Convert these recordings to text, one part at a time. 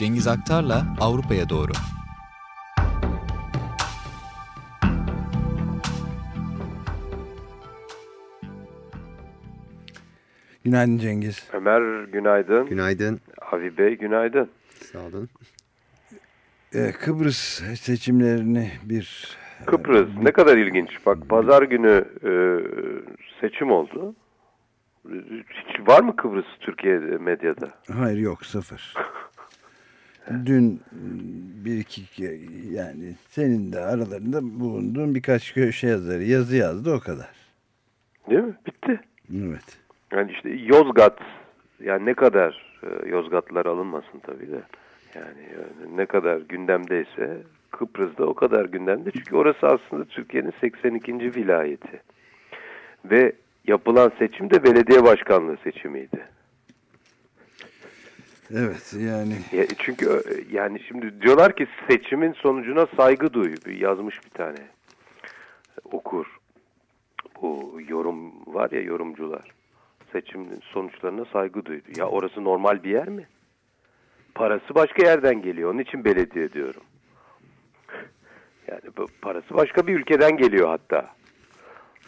Cengiz Aktar'la Avrupa'ya doğru. Günaydın Cengiz. Ömer günaydın. Günaydın. Avi Bey günaydın. Sağ olun. Ee, Kıbrıs seçimlerini bir... Kıbrıs e, ne kadar ilginç. Bak pazar günü e, seçim oldu. Hiç var mı Kıbrıs Türkiye medyada? Hayır yok sıfır. Dün bir iki yani senin de aralarında bulunduğun birkaç köşe yazarı yazı yazdı o kadar. Değil mi? Bitti. Evet. Yani işte Yozgat yani ne kadar e, Yozgatlılar alınmasın tabii de. Yani e, ne kadar gündemdeyse Kıbrıs'da o kadar gündemde. Çünkü orası aslında Türkiye'nin 82. vilayeti. Ve yapılan seçim de belediye başkanlığı seçimiydi. Evet yani. Ya, çünkü e, yani şimdi diyorlar ki seçimin sonucuna saygı duy. Yazmış bir tane okur. Bu yorum var ya yorumcular. Seçimin sonuçlarına saygı duydu. Ya orası normal bir yer mi? Parası başka yerden geliyor. Onun için belediye diyorum. Yani parası başka bir ülkeden geliyor hatta.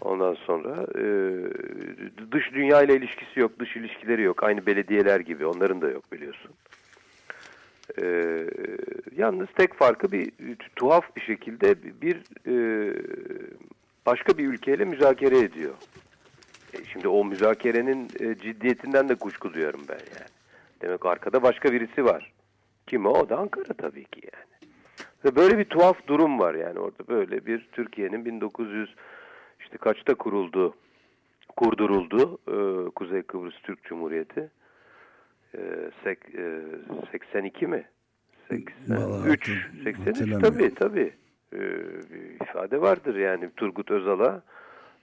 Ondan sonra e, dış dünya ile ilişkisi yok, dış ilişkileri yok. Aynı belediyeler gibi. Onların da yok biliyorsun. E, yalnız tek farkı bir tuhaf bir şekilde bir e, başka bir ülkeyle müzakere ediyor. E, şimdi o müzakerenin e, ciddiyetinden de kuşku duyuyorum ben yani. Demek arkada başka birisi var. Kim o? O da Ankara tabii ki yani. Ve böyle bir tuhaf durum var yani orada böyle bir Türkiye'nin 1900 işte kaçta kuruldu, kurduruldu e, Kuzey Kıbrıs Türk Cumhuriyeti. E, sek, e, 82 mi? 83, 83 tabii tabii. E, bir ifade vardır yani Turgut Özal'a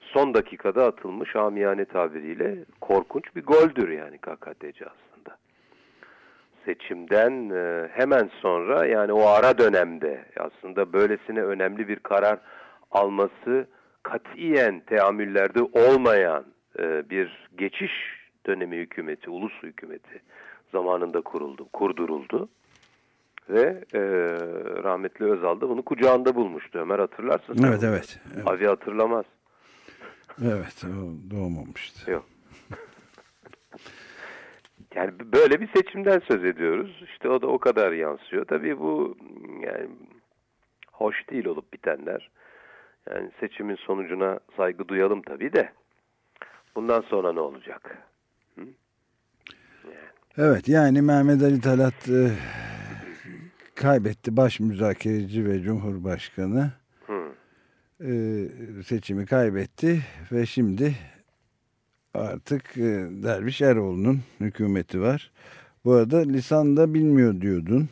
son dakikada atılmış amiyane tabiriyle korkunç bir goldür yani KKTC aslında. Seçimden e, hemen sonra yani o ara dönemde aslında böylesine önemli bir karar alması katiyen teamüllerde olmayan e, bir geçiş dönemi hükümeti, ulus hükümeti zamanında kuruldu, kurduruldu. Ve e, rahmetli Özal da bunu kucağında bulmuştu. Ömer hatırlarsın. Evet, evet, evet. Avi hatırlamaz. Evet, doğmamıştı. Yok. yani böyle bir seçimden söz ediyoruz. İşte o da o kadar yansıyor. Tabii bu yani hoş değil olup bitenler. Yani seçimin sonucuna saygı duyalım tabii de. Bundan sonra ne olacak? Hı? Yani. Evet yani Mehmet Ali Talat e, kaybetti baş müzakereci ve cumhurbaşkanı e, seçimi kaybetti ve şimdi artık e, Derviş Eroğlu'nun hükümeti var. Bu arada lisan da bilmiyor diyordun.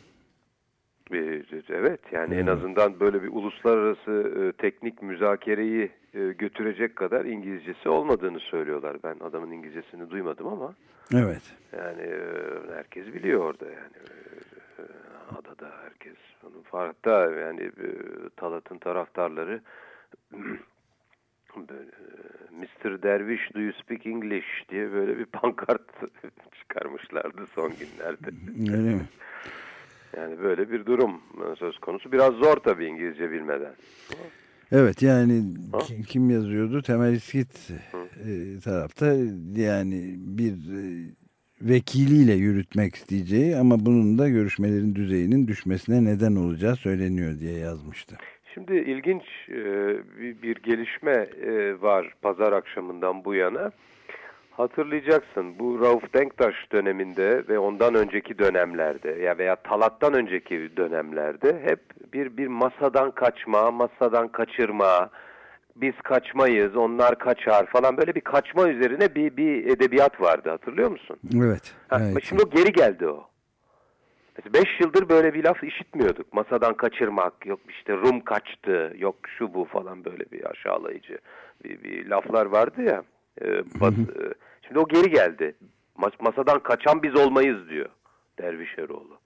Evet yani hmm. en azından böyle bir uluslararası e, teknik müzakereyi e, götürecek kadar İngilizcesi olmadığını söylüyorlar. Ben adamın İngilizcesini duymadım ama. Evet. Yani e, herkes biliyor orada yani. E, adada herkes. Hatta yani e, Talat'ın taraftarları böyle, Mr. Derviş do you speak English diye böyle bir pankart çıkarmışlardı son günlerde. Öyle mi? Yani böyle bir durum söz konusu. Biraz zor tabii İngilizce bilmeden. Evet yani ha? kim yazıyordu? Temel İskit e, tarafta yani bir e, vekiliyle yürütmek isteyeceği ama bunun da görüşmelerin düzeyinin düşmesine neden olacağı söyleniyor diye yazmıştı. Şimdi ilginç e, bir, bir gelişme e, var pazar akşamından bu yana. Hatırlayacaksın bu Rauf Denktaş döneminde ve ondan önceki dönemlerde ya veya Talat'tan önceki dönemlerde hep bir bir masadan kaçma, masadan kaçırma, biz kaçmayız, onlar kaçar falan böyle bir kaçma üzerine bir bir edebiyat vardı hatırlıyor musun? Evet. Ha, evet. Şimdi o geri geldi o. Beş yıldır böyle bir laf işitmiyorduk. Masadan kaçırmak, yok işte Rum kaçtı, yok şu bu falan böyle bir aşağılayıcı bir, bir laflar vardı ya. E, bas, e, şimdi o geri geldi. Mas masadan kaçan biz olmayız diyor Derviş Eroğlu.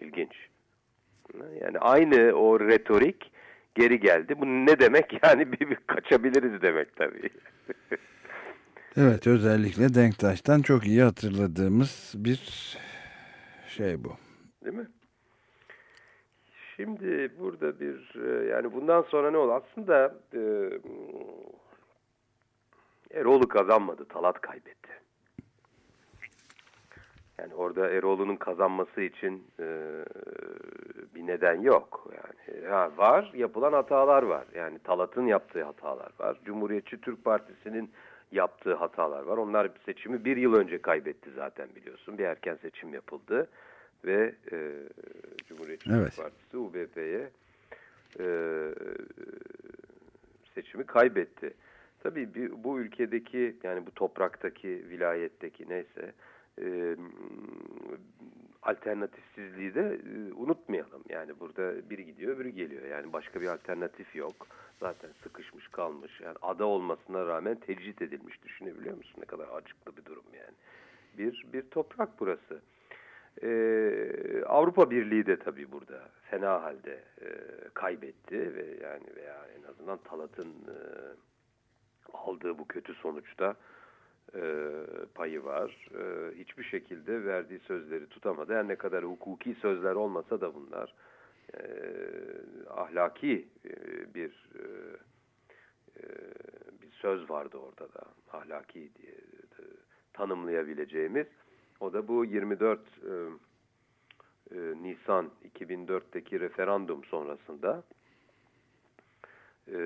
İlginç. Yani aynı o retorik geri geldi. Bu ne demek? Yani bir, bir kaçabiliriz demek tabii. evet özellikle Denktaş'tan çok iyi hatırladığımız bir şey bu. Değil mi? Şimdi burada bir e, yani bundan sonra ne oldu? Aslında e, Eroğlu kazanmadı. Talat kaybetti. Yani orada Eroğlu'nun kazanması için e, bir neden yok. Yani ha, var yapılan hatalar var. Yani Talat'ın yaptığı hatalar var. Cumhuriyetçi Türk Partisi'nin yaptığı hatalar var. Onlar seçimi bir yıl önce kaybetti zaten biliyorsun. Bir erken seçim yapıldı ve e, Cumhuriyetçi evet. Türk Partisi UBP'ye e, seçimi kaybetti. Tabii bu ülkedeki yani bu topraktaki vilayetteki neyse e, alternatifsizliği de e, unutmayalım. Yani burada biri gidiyor öbürü geliyor. Yani başka bir alternatif yok. Zaten sıkışmış kalmış. Yani ada olmasına rağmen tecrit edilmiş. Düşünebiliyor musun? Ne kadar acıklı bir durum yani. Bir, bir toprak burası. Ee, Avrupa Birliği de tabii burada fena halde e, kaybetti ve yani veya en azından Talat'ın e, aldığı bu kötü sonuçta e, payı var. E, hiçbir şekilde verdiği sözleri tutamadı. Her ne kadar hukuki sözler olmasa da bunlar e, ahlaki e, bir e, e, bir söz vardı orada da ahlaki diye de, tanımlayabileceğimiz. O da bu 24 e, e, Nisan 2004'teki referandum sonrasında e,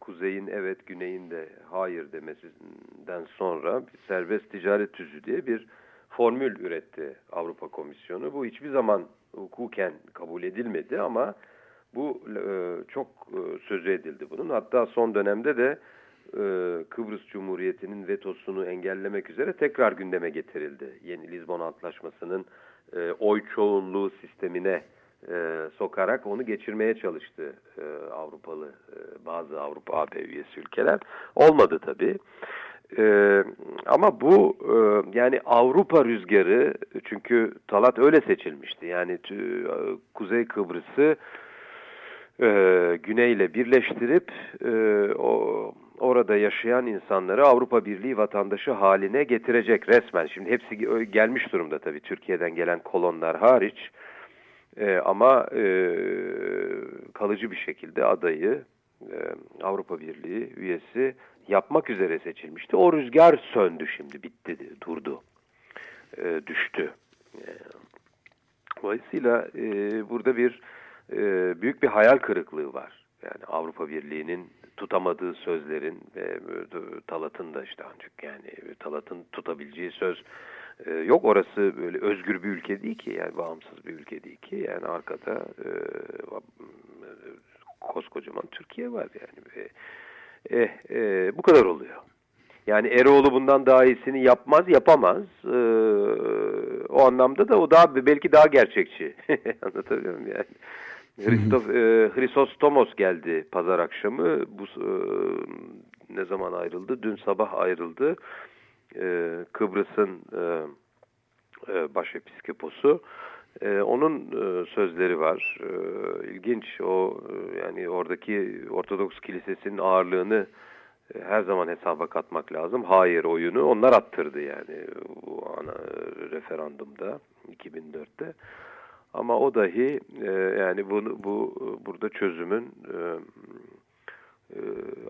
kuzeyin evet güneyin de hayır demesinden sonra bir serbest ticaret tüzü diye bir formül üretti Avrupa Komisyonu. Bu hiçbir zaman hukuken kabul edilmedi ama bu e, çok e, sözü edildi bunun. Hatta son dönemde de Kıbrıs Cumhuriyeti'nin vetosunu engellemek üzere tekrar gündeme getirildi. Yeni Lizbon Antlaşması'nın oy çoğunluğu sistemine e, sokarak onu geçirmeye çalıştı e, Avrupalı e, bazı Avrupa AB üyesi ülkeler. Olmadı tabii. E, ama bu e, yani Avrupa rüzgarı çünkü Talat öyle seçilmişti. Yani e, Kuzey Kıbrıs'ı e, güneyle birleştirip e, o orada yaşayan insanları Avrupa Birliği vatandaşı haline getirecek resmen. Şimdi hepsi gelmiş durumda tabii Türkiye'den gelen kolonlar hariç. Ama e, kalıcı bir şekilde adayı e, Avrupa Birliği üyesi yapmak üzere seçilmişti. O rüzgar söndü şimdi, bitti, durdu, e, düştü. E, dolayısıyla e, burada bir e, büyük bir hayal kırıklığı var. Yani Avrupa Birliği'nin tutamadığı sözlerin ve e, Talat'ın da işte ancak yani Talat'ın tutabileceği söz e, yok orası böyle özgür bir ülke değil ki yani bağımsız bir ülke değil ki yani arkada e, koskocaman Türkiye var yani ve eh, e, bu kadar oluyor. Yani Eroğlu bundan daha iyisini yapmaz, yapamaz. Ee, o anlamda da o daha belki daha gerçekçi. Anlatabiliyor muyum yani? Hristof, e, Hrisostomos geldi pazar akşamı. Bu e, ne zaman ayrıldı? Dün sabah ayrıldı e, Kıbrıs'ın e, e, başepiskoposu. E, onun e, sözleri var. E, ilginç. O e, yani oradaki Ortodoks Kilisesi'nin ağırlığını e, her zaman hesaba katmak lazım. Hayır oyunu onlar attırdı yani bu ana referandumda 2004'te. Ama o dahi e, yani bunu bu burada çözümün e, e,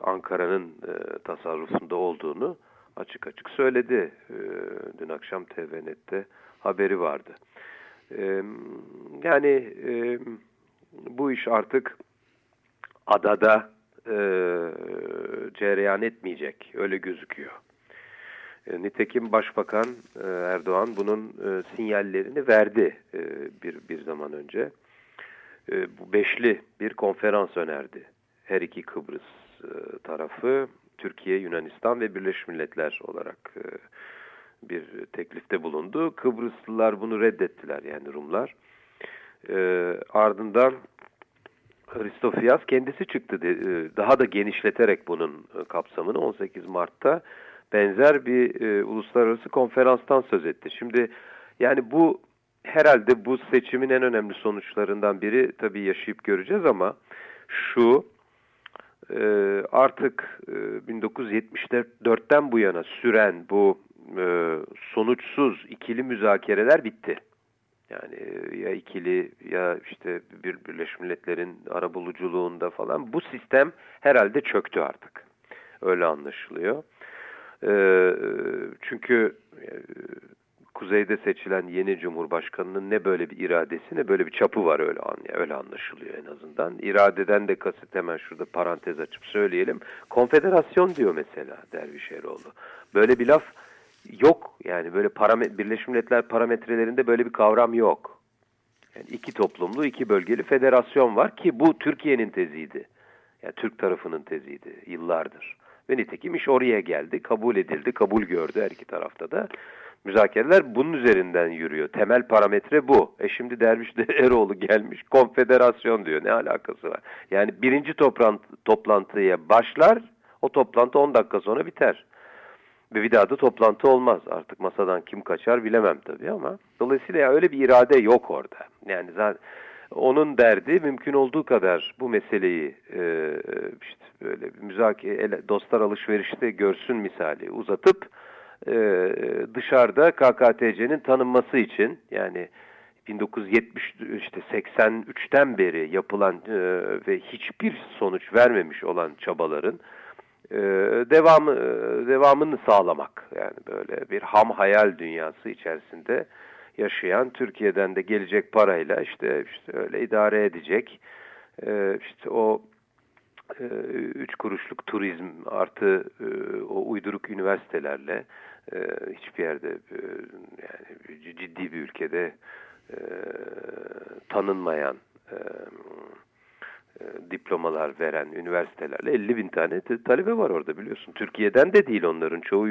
Ankara'nın e, tasarrufunda olduğunu açık açık söyledi. E, dün akşam TVNet'te haberi vardı. E, yani e, bu iş artık adada e, cereyan etmeyecek. Öyle gözüküyor. E, nitekim Başbakan e, Erdoğan bunun e, sinyallerini verdi e, bir, bir zaman önce. E, bu beşli bir konferans önerdi. Her iki Kıbrıs e, tarafı Türkiye, Yunanistan ve Birleşmiş Milletler olarak e, bir teklifte bulundu. Kıbrıslılar bunu reddettiler yani Rumlar. E, ardından Hristofias kendisi çıktı e, daha da genişleterek bunun kapsamını 18 Mart'ta benzer bir uluslararası konferanstan söz etti. Şimdi yani bu herhalde bu seçimin en önemli sonuçlarından biri tabii yaşayıp göreceğiz ama şu e, artık e, 1974'ten bu yana süren bu e, sonuçsuz ikili müzakereler bitti. Yani ya ikili ya işte bir Birleşmiş Milletler'in arabuluculuğunda falan bu sistem herhalde çöktü artık. Öyle anlaşılıyor. Ee, çünkü e, kuzeyde seçilen yeni cumhurbaşkanının ne böyle bir iradesi ne böyle bir çapı var öyle an öyle anlaşılıyor en azından. İradeden de kasıt hemen şurada parantez açıp söyleyelim. Konfederasyon diyor mesela Dervişeroğlu. Böyle bir laf yok yani böyle Birleşmiş Milletler parametrelerinde böyle bir kavram yok. Yani iki toplumlu, iki bölgeli federasyon var ki bu Türkiye'nin teziydi. Yani Türk tarafının teziydi yıllardır. Ve nitekim iş oraya geldi, kabul edildi, kabul gördü her iki tarafta da. Müzakereler bunun üzerinden yürüyor. Temel parametre bu. E şimdi Derviş de Eroğlu gelmiş konfederasyon diyor. Ne alakası var? Yani birinci toplantı, toplantıya başlar, o toplantı 10 dakika sonra biter. Ve bir daha da toplantı olmaz. Artık masadan kim kaçar bilemem tabii ama. Dolayısıyla ya öyle bir irade yok orada. Yani zaten onun derdi mümkün olduğu kadar bu meseleyi e, işte böyle müzakere dostlar alışverişte görsün misali uzatıp e, dışarıda KKTC'nin tanınması için yani 1970 işte 83'ten beri yapılan e, ve hiçbir sonuç vermemiş olan çabaların e, devamı e, devamını sağlamak. Yani böyle bir ham hayal dünyası içerisinde yaşayan Türkiye'den de gelecek parayla işte işte öyle idare edecek e, işte o e, üç kuruşluk turizm artı e, o uyduruk üniversitelerle e, hiçbir yerde e, yani ciddi bir ülkede e, tanınmayan e, diplomalar veren üniversitelerle 50 bin tane talebe var orada biliyorsun. Türkiye'den de değil onların çoğu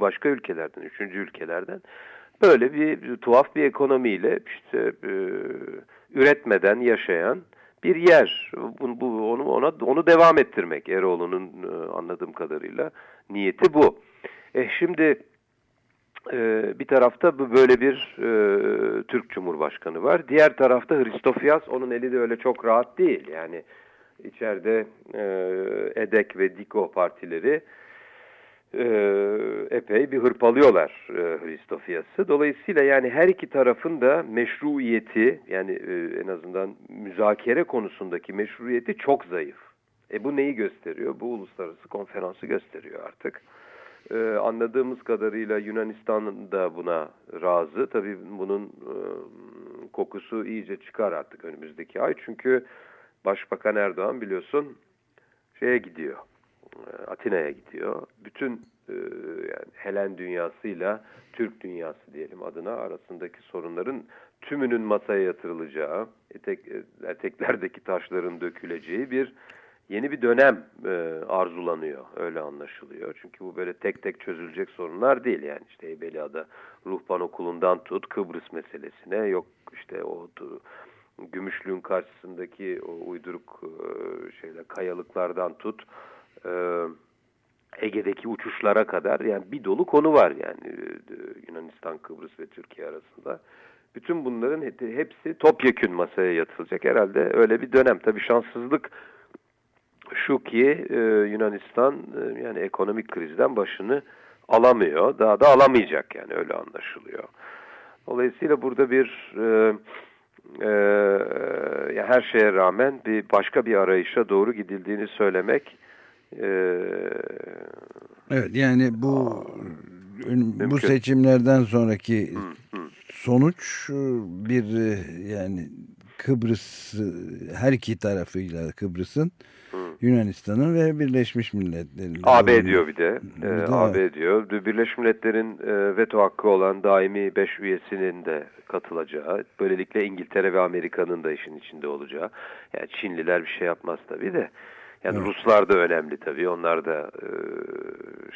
başka ülkelerden, üçüncü ülkelerden. Böyle bir tuhaf bir ekonomiyle işte üretmeden yaşayan bir yer. Bu, bu onu ona onu devam ettirmek Eroğlu'nun anladığım kadarıyla niyeti bu. E şimdi e, bir tarafta böyle bir e, Türk Cumhurbaşkanı var. Diğer tarafta Hristofyas onun eli de öyle çok rahat değil. Yani içeride e, EDEK ve DİKO partileri e, epey bir hırpalıyorlar e, Hristofyas'ı. Dolayısıyla yani her iki tarafın da meşruiyeti yani e, en azından müzakere konusundaki meşruiyeti çok zayıf. E bu neyi gösteriyor? Bu uluslararası konferansı gösteriyor artık. Ee, anladığımız kadarıyla Yunanistan da buna razı. Tabii bunun e, kokusu iyice çıkar artık önümüzdeki ay. Çünkü Başbakan Erdoğan biliyorsun şeye gidiyor. E, Atina'ya gidiyor. Bütün e, yani Helen dünyasıyla Türk dünyası diyelim adına arasındaki sorunların tümünün masaya yatırılacağı, etek, eteklerdeki taşların döküleceği bir yeni bir dönem e, arzulanıyor. Öyle anlaşılıyor. Çünkü bu böyle tek tek çözülecek sorunlar değil. Yani işte Heybeliada Ruhban Okulu'ndan tut Kıbrıs meselesine yok işte o Gümüşlüğün karşısındaki o uyduruk e, şeyler kayalıklardan tut e, Ege'deki uçuşlara kadar yani bir dolu konu var yani e, Yunanistan, Kıbrıs ve Türkiye arasında. Bütün bunların hepsi topyekün masaya yatılacak. Herhalde öyle bir dönem. Tabii şanssızlık şu ki e, Yunanistan e, yani ekonomik krizden başını alamıyor. Daha da alamayacak yani öyle anlaşılıyor. Dolayısıyla burada bir e, e, yani her şeye rağmen bir başka bir arayışa doğru gidildiğini söylemek e, Evet yani bu Mümkün. bu seçimlerden sonraki hı, hı. sonuç bir e, yani Kıbrıs her iki tarafıyla Kıbrıs'ın Yunanistan'ın ve Birleşmiş Milletler'in. AB diyor bir de. Bir ee, AB diyor. Birleşmiş Milletler'in e, veto hakkı olan daimi 5 üyesinin de katılacağı. Böylelikle İngiltere ve Amerika'nın da işin içinde olacağı. Yani Çinliler bir şey yapmaz tabii de. Yani evet. Ruslar da önemli tabii. Onlar da e,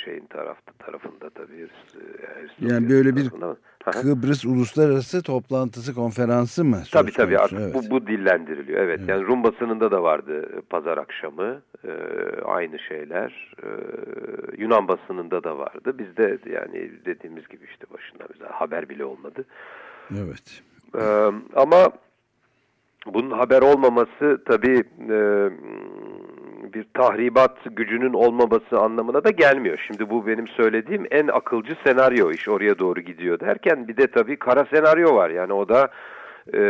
şeyin tarafta tarafında tabii. E, yani böyle bir Kıbrıs Uluslararası Toplantısı Konferansı mı? Tabii tabii artık evet. bu, bu dillendiriliyor. Evet. evet yani Rum basınında da vardı e, pazar akşamı e, aynı şeyler. E, Yunan basınında da vardı. Bizde yani dediğimiz gibi işte başında bize haber bile olmadı. Evet. E, ama bunun haber olmaması tabii e, bir tahribat gücünün olmaması anlamına da gelmiyor. Şimdi bu benim söylediğim en akılcı senaryo iş oraya doğru gidiyor derken bir de tabii kara senaryo var. Yani o da e,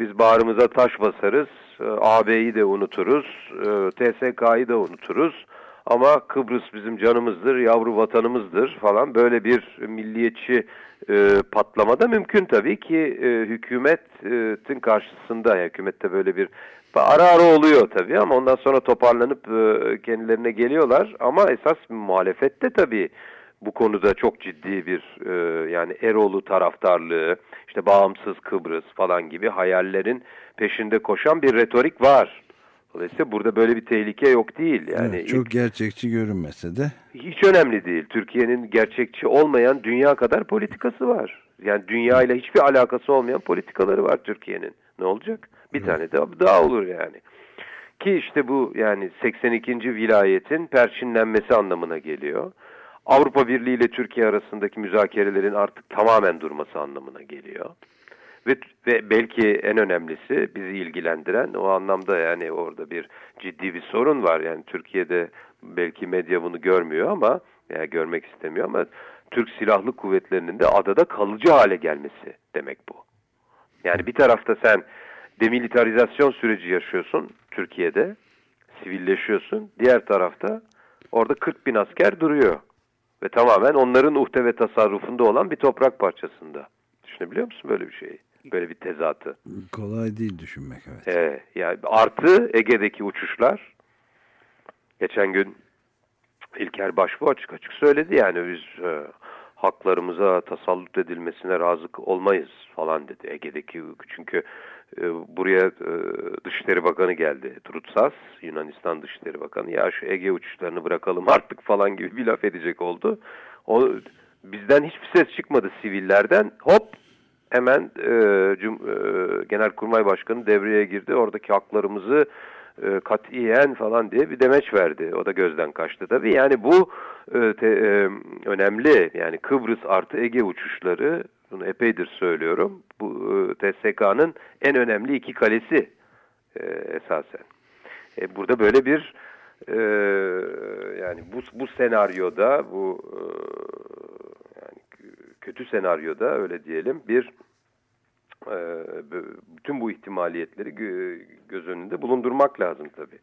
biz bağrımıza taş basarız, e, AB'yi de unuturuz, e, TSK'yı da unuturuz. Ama Kıbrıs bizim canımızdır, yavru vatanımızdır falan böyle bir milliyetçi e, patlama da mümkün tabii ki e, hükümetin karşısında, hükümette böyle bir Ara ara oluyor tabii ama ondan sonra toparlanıp e, kendilerine geliyorlar. Ama esas muhalefette tabii bu konuda çok ciddi bir e, yani Eroğlu taraftarlığı, işte bağımsız Kıbrıs falan gibi hayallerin peşinde koşan bir retorik var. Dolayısıyla burada böyle bir tehlike yok değil. Yani evet, çok gerçekçi görünmese de. Hiç önemli değil. Türkiye'nin gerçekçi olmayan dünya kadar politikası var. Yani dünya ile hiçbir alakası olmayan politikaları var Türkiye'nin. Ne olacak? Bir tane daha, daha olur yani. Ki işte bu yani 82. vilayetin perçinlenmesi anlamına geliyor. Avrupa Birliği ile Türkiye arasındaki müzakerelerin artık tamamen durması anlamına geliyor. Ve, ve belki en önemlisi bizi ilgilendiren o anlamda yani orada bir ciddi bir sorun var. Yani Türkiye'de belki medya bunu görmüyor ama veya görmek istemiyor ama Türk Silahlı Kuvvetleri'nin de adada kalıcı hale gelmesi demek bu. Yani bir tarafta sen demilitarizasyon süreci yaşıyorsun Türkiye'de. Sivilleşiyorsun. Diğer tarafta orada 40 bin asker duruyor. Ve tamamen onların uhde ve tasarrufunda olan bir toprak parçasında. Düşünebiliyor musun böyle bir şeyi? Böyle bir tezatı. Kolay değil düşünmek evet. Ee, yani artı Ege'deki uçuşlar. Geçen gün İlker Başbuğ açık açık söyledi yani biz e, haklarımıza tasallut edilmesine razı olmayız falan dedi Ege'deki çünkü e, buraya e, Dışişleri Bakanı geldi Trutsas Yunanistan Dışişleri Bakanı ya şu Ege uçuşlarını bırakalım artık falan gibi bir laf edecek oldu. O bizden hiçbir ses çıkmadı sivillerden hop hemen e, Cum, e, Genelkurmay Başkanı devreye girdi oradaki haklarımızı e, katiyen falan diye bir demeç verdi. O da gözden kaçtı tabii. Yani bu e, te, e, önemli. Yani Kıbrıs artı Ege uçuşları bunu epeydir söylüyorum. Bu e, TSK'nın en önemli iki kalesi e, esasen. E, burada böyle bir e, yani bu, bu senaryoda bu e, kötü senaryoda öyle diyelim bir e, bütün bu ihtimaliyetleri göz önünde bulundurmak lazım tabii.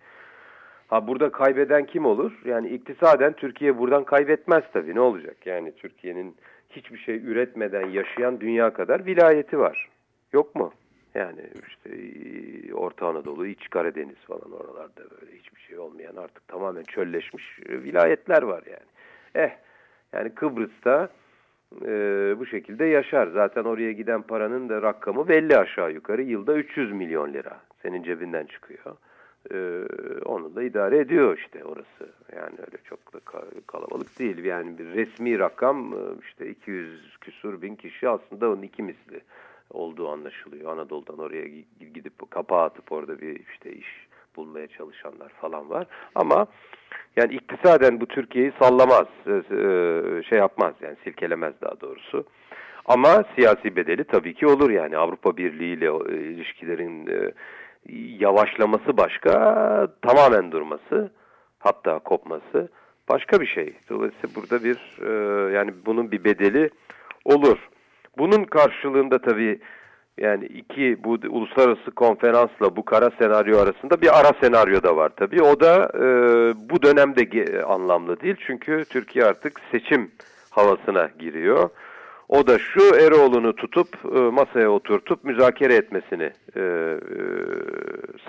Ha burada kaybeden kim olur? Yani iktisaden Türkiye buradan kaybetmez tabii. Ne olacak? Yani Türkiye'nin hiçbir şey üretmeden yaşayan dünya kadar vilayeti var. Yok mu? Yani işte Orta Anadolu, İç Karadeniz falan oralarda böyle hiçbir şey olmayan artık tamamen çölleşmiş vilayetler var yani. Eh yani Kıbrıs'ta e, bu şekilde yaşar. Zaten oraya giden paranın da rakamı belli aşağı yukarı. Yılda 300 milyon lira senin cebinden çıkıyor. E, onu da idare ediyor işte orası. Yani öyle çok da kalabalık değil. Yani bir resmi rakam e, işte 200 küsur bin kişi aslında onun iki misli olduğu anlaşılıyor. Anadolu'dan oraya gidip kapağı atıp orada bir işte iş bulmaya çalışanlar falan var. Ama yani iktisaden bu Türkiye'yi sallamaz, e, e, şey yapmaz yani silkelemez daha doğrusu. Ama siyasi bedeli tabii ki olur yani Avrupa Birliği ile e, ilişkilerin yavaşlaması başka, tamamen durması hatta kopması başka bir şey. Dolayısıyla burada bir yani bunun bir bedeli olur. Bunun karşılığında tabii yani iki bu uluslararası konferansla bu kara senaryo arasında bir ara senaryo da var tabii. O da e, bu dönemde anlamlı değil. Çünkü Türkiye artık seçim havasına giriyor. O da şu Eroğlu'nu tutup e, masaya oturtup müzakere etmesini e, e,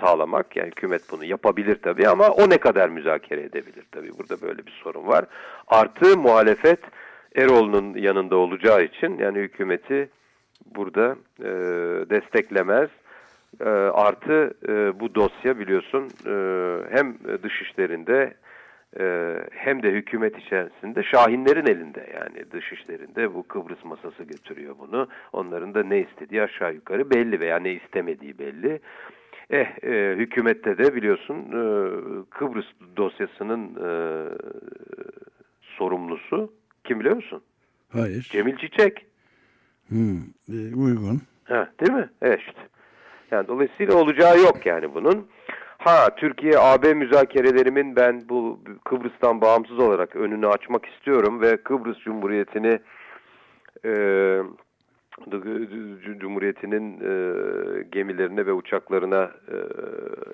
sağlamak. Yani hükümet bunu yapabilir tabii ama o ne kadar müzakere edebilir tabii. Burada böyle bir sorun var. Artı muhalefet Eroğlu'nun yanında olacağı için yani hükümeti burada e, desteklemez. E, artı e, bu dosya biliyorsun e, hem dışişlerinde e, hem de hükümet içerisinde Şahinlerin elinde yani dışişlerinde bu Kıbrıs masası götürüyor bunu. Onların da ne istediği aşağı yukarı belli veya ne istemediği belli. Eh, e, hükümette de biliyorsun e, Kıbrıs dosyasının e, sorumlusu kim biliyor musun? Hayır. Cemil Çiçek. Hmm, e, uygun. Ha, değil mi? Evet işte. Yani dolayısıyla olacağı yok yani bunun. Ha Türkiye AB müzakerelerimin ben bu Kıbrıs'tan bağımsız olarak önünü açmak istiyorum ve Kıbrıs Cumhuriyeti'ni e, Cumhuriyeti'nin e, gemilerine ve uçaklarına e,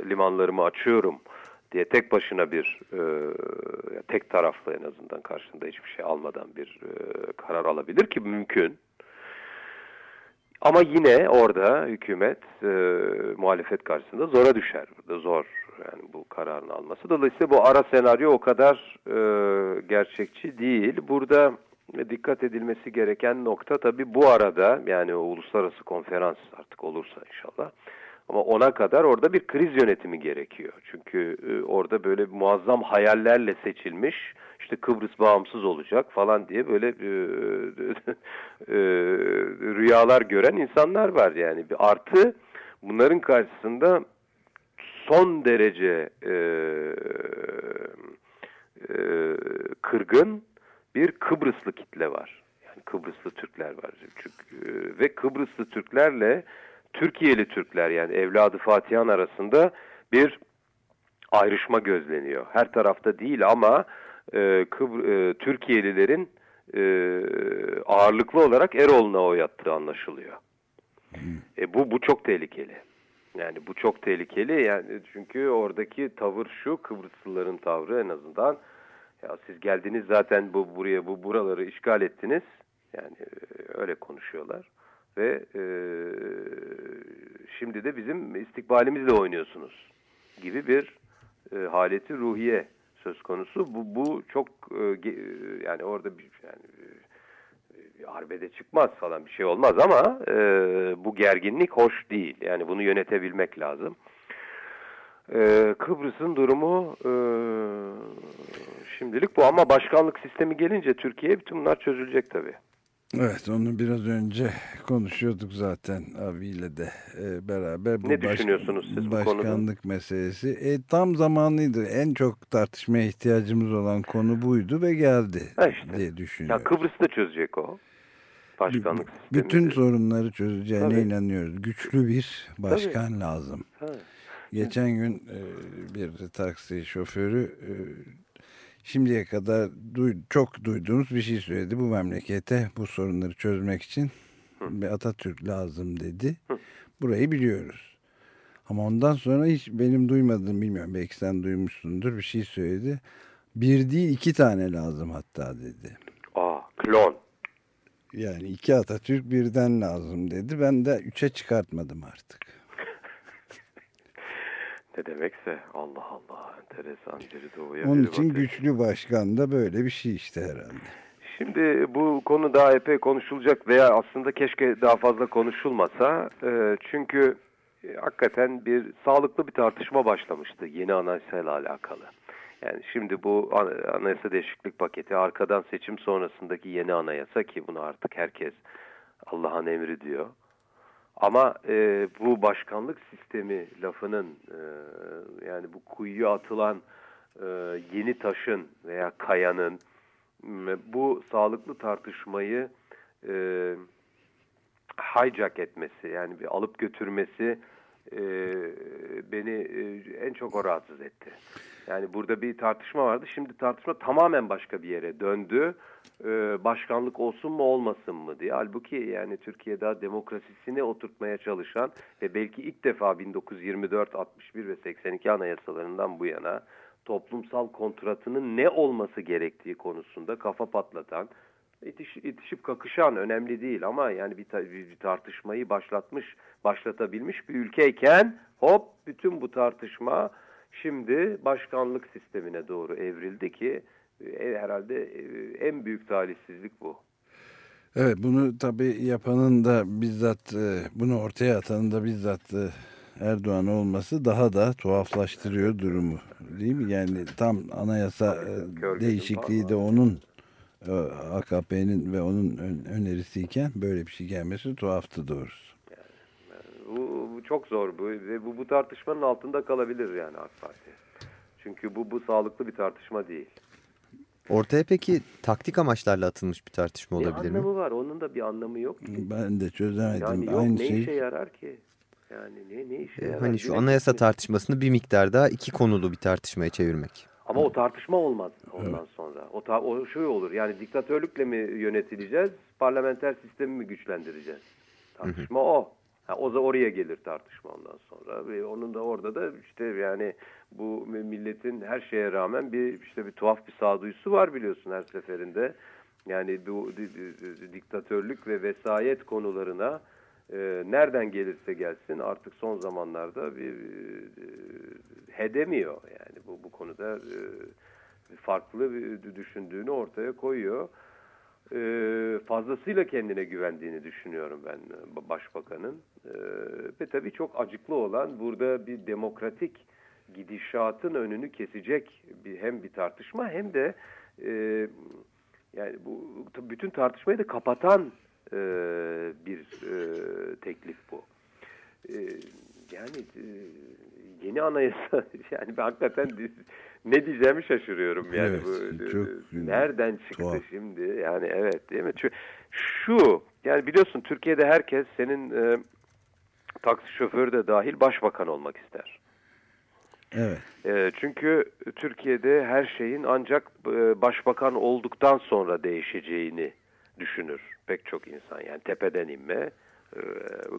limanlarımı açıyorum diye tek başına bir e, tek taraflı en azından karşında hiçbir şey almadan bir e, karar alabilir ki mümkün. Ama yine orada hükümet e, muhalefet karşısında zora düşer. Burada zor yani bu kararını alması. Dolayısıyla bu ara senaryo o kadar e, gerçekçi değil. Burada dikkat edilmesi gereken nokta tabii bu arada yani o uluslararası konferans artık olursa inşallah. Ama ona kadar orada bir kriz yönetimi gerekiyor. Çünkü e, orada böyle muazzam hayallerle seçilmiş işte Kıbrıs bağımsız olacak falan diye böyle e, e, rüyalar gören insanlar var yani. Bir artı bunların karşısında son derece kırgın bir Kıbrıslı kitle var. Yani Kıbrıslı Türkler var. Çünkü, ve Kıbrıslı Türklerle Türkiye'li Türkler yani evladı Fatihan arasında bir ayrışma gözleniyor. Her tarafta değil ama e, Kıbr e, Türkiye'lilerin e, ağırlıklı olarak Eroğlu'na oy attığı anlaşılıyor. E, bu, bu çok tehlikeli. Yani bu çok tehlikeli yani çünkü oradaki tavır şu Kıbrıslıların tavrı en azından ya siz geldiniz zaten bu buraya bu buraları işgal ettiniz yani e, öyle konuşuyorlar ve e, şimdi de bizim istikbalimizle oynuyorsunuz gibi bir e, haleti ruhiye söz konusu. Bu, bu çok e, yani orada bir yani e, arbede çıkmaz falan bir şey olmaz ama e, bu gerginlik hoş değil. Yani bunu yönetebilmek lazım. E, Kıbrıs'ın durumu e, şimdilik bu ama başkanlık sistemi gelince Türkiye bütün bunlar çözülecek tabii. Evet onu biraz önce konuşuyorduk zaten abiyle de e, beraber. Bu ne baş, düşünüyorsunuz siz bu Başkanlık konuda? meselesi. E, tam zamanlıydı. En çok tartışmaya ihtiyacımız olan konu buydu ve geldi ha işte. diye düşünüyorum. Ya Kıbrıs'ta çözecek o. Başkanlık B Bütün sorunları çözeceğine Tabii. inanıyoruz. Güçlü bir başkan Tabii. lazım. Tabii. Geçen gün e, bir taksi şoförü e, şimdiye kadar duy, çok duyduğumuz bir şey söyledi. Bu memlekete bu sorunları çözmek için bir Atatürk lazım dedi. Hı. Burayı biliyoruz. Ama ondan sonra hiç benim duymadığım bilmiyorum. Belki sen duymuşsundur bir şey söyledi. Bir değil iki tane lazım hatta dedi. Aa klon. Yani iki Atatürk birden lazım dedi. Ben de üçe çıkartmadım artık. Ne demekse Allah Allah enteresan biri doğuya Onun için bakıyor. güçlü başkan da böyle bir şey işte herhalde. Şimdi bu konu daha epey konuşulacak veya aslında keşke daha fazla konuşulmasa. E, çünkü e, hakikaten bir sağlıklı bir tartışma başlamıştı yeni anayasayla alakalı. Yani şimdi bu anayasa değişiklik paketi arkadan seçim sonrasındaki yeni anayasa ki bunu artık herkes Allah'ın emri diyor. Ama e, bu başkanlık sistemi lafının e, yani bu kuyuya atılan e, yeni taşın veya kayanın bu sağlıklı tartışmayı e, hijack etmesi yani bir alıp götürmesi e, beni e, en çok o rahatsız etti. Yani burada bir tartışma vardı. Şimdi tartışma tamamen başka bir yere döndü. Ee, başkanlık olsun mu olmasın mı diye. Halbuki yani Türkiye daha demokrasisini oturtmaya çalışan ve belki ilk defa 1924, 61 ve 82 anayasalarından bu yana toplumsal kontratının ne olması gerektiği konusunda kafa patlatan, itiş, itişip kakışan önemli değil ama yani bir, bir tartışmayı başlatmış, başlatabilmiş bir ülkeyken hop bütün bu tartışma şimdi başkanlık sistemine doğru evrildi ki e, herhalde e, en büyük talihsizlik bu. Evet bunu tabi yapanın da bizzat e, bunu ortaya atanın da bizzat Erdoğan olması daha da tuhaflaştırıyor durumu değil mi? Yani tam anayasa Tabii, değişikliği de onun AKP'nin ve onun önerisiyken böyle bir şey gelmesi tuhaftı doğrusu. Yani, bu, bu çok zor bu ve bu, bu tartışmanın altında kalabilir yani AK Parti. Çünkü bu bu sağlıklı bir tartışma değil. Ortaya peki taktik amaçlarla atılmış bir tartışma olabilir mi? Bir anlamı var. Onun da bir anlamı yok ki. Ben de çözemedim. Yani yok Aynı ne şey... işe yarar ki? Yani ne, ne işe yarar? Hani şu anayasa tartışmasını bir miktar daha iki konulu bir tartışmaya çevirmek. Ama o tartışma olmaz ondan sonra. O, ta, o şey olur yani diktatörlükle mi yönetileceğiz, parlamenter sistemi mi güçlendireceğiz? Tartışma o. Ha, o da oraya gelir tartışma ondan sonra ve onun da orada da işte yani bu milletin her şeye rağmen bir işte bir tuhaf bir sağduyusu var biliyorsun her seferinde. Yani bu di- di- di- diktatörlük ve vesayet konularına e, nereden gelirse gelsin artık son zamanlarda bir e, hedemiyor yani bu bu konuda e, farklı bir düşündüğünü ortaya koyuyor. E, fazlasıyla kendine güvendiğini düşünüyorum ben e, başbakanın E, ve tabii çok acıklı olan burada bir demokratik gidişatın önünü kesecek bir hem bir tartışma hem de e, yani bu bütün tartışmayı da kapatan e, bir e, teklif bu. E, yani e, yeni anayasa yani hakikaten ne diyeceğimi şaşırıyorum yani Evet, bu e, çok nereden çıktı tuhaf. şimdi yani evet değil mi şu, şu yani biliyorsun Türkiye'de herkes senin e, taksi şoförü de dahil başbakan olmak ister. Evet. E, çünkü Türkiye'de her şeyin ancak e, başbakan olduktan sonra değişeceğini düşünür pek çok insan. Yani tepeden inme e,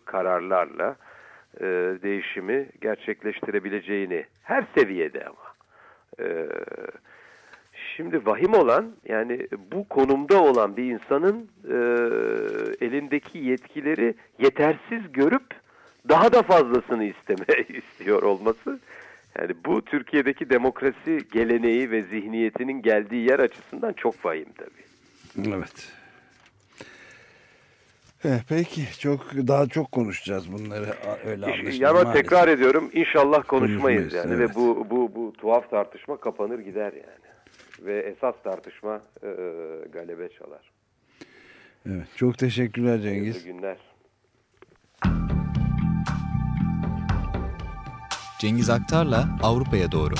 kararlarla e, değişimi gerçekleştirebileceğini her seviyede ama. E, şimdi vahim olan yani bu konumda olan bir insanın e, elindeki yetkileri yetersiz görüp daha da fazlasını isteme istiyor olması. Yani bu Türkiye'deki demokrasi geleneği ve zihniyetinin geldiği yer açısından çok vahim tabii. Evet. Eh, peki çok daha çok konuşacağız bunları öyle anlaşılan Ama maalesef. tekrar ediyorum inşallah konuşmayız Konuşmayız, yani evet. ve bu bu bu tuhaf tartışma kapanır gider yani. Ve esas tartışma e, galebe çalar. Evet, çok teşekkürler Cengiz. günler. Cengiz Aktar'la Avrupa'ya doğru.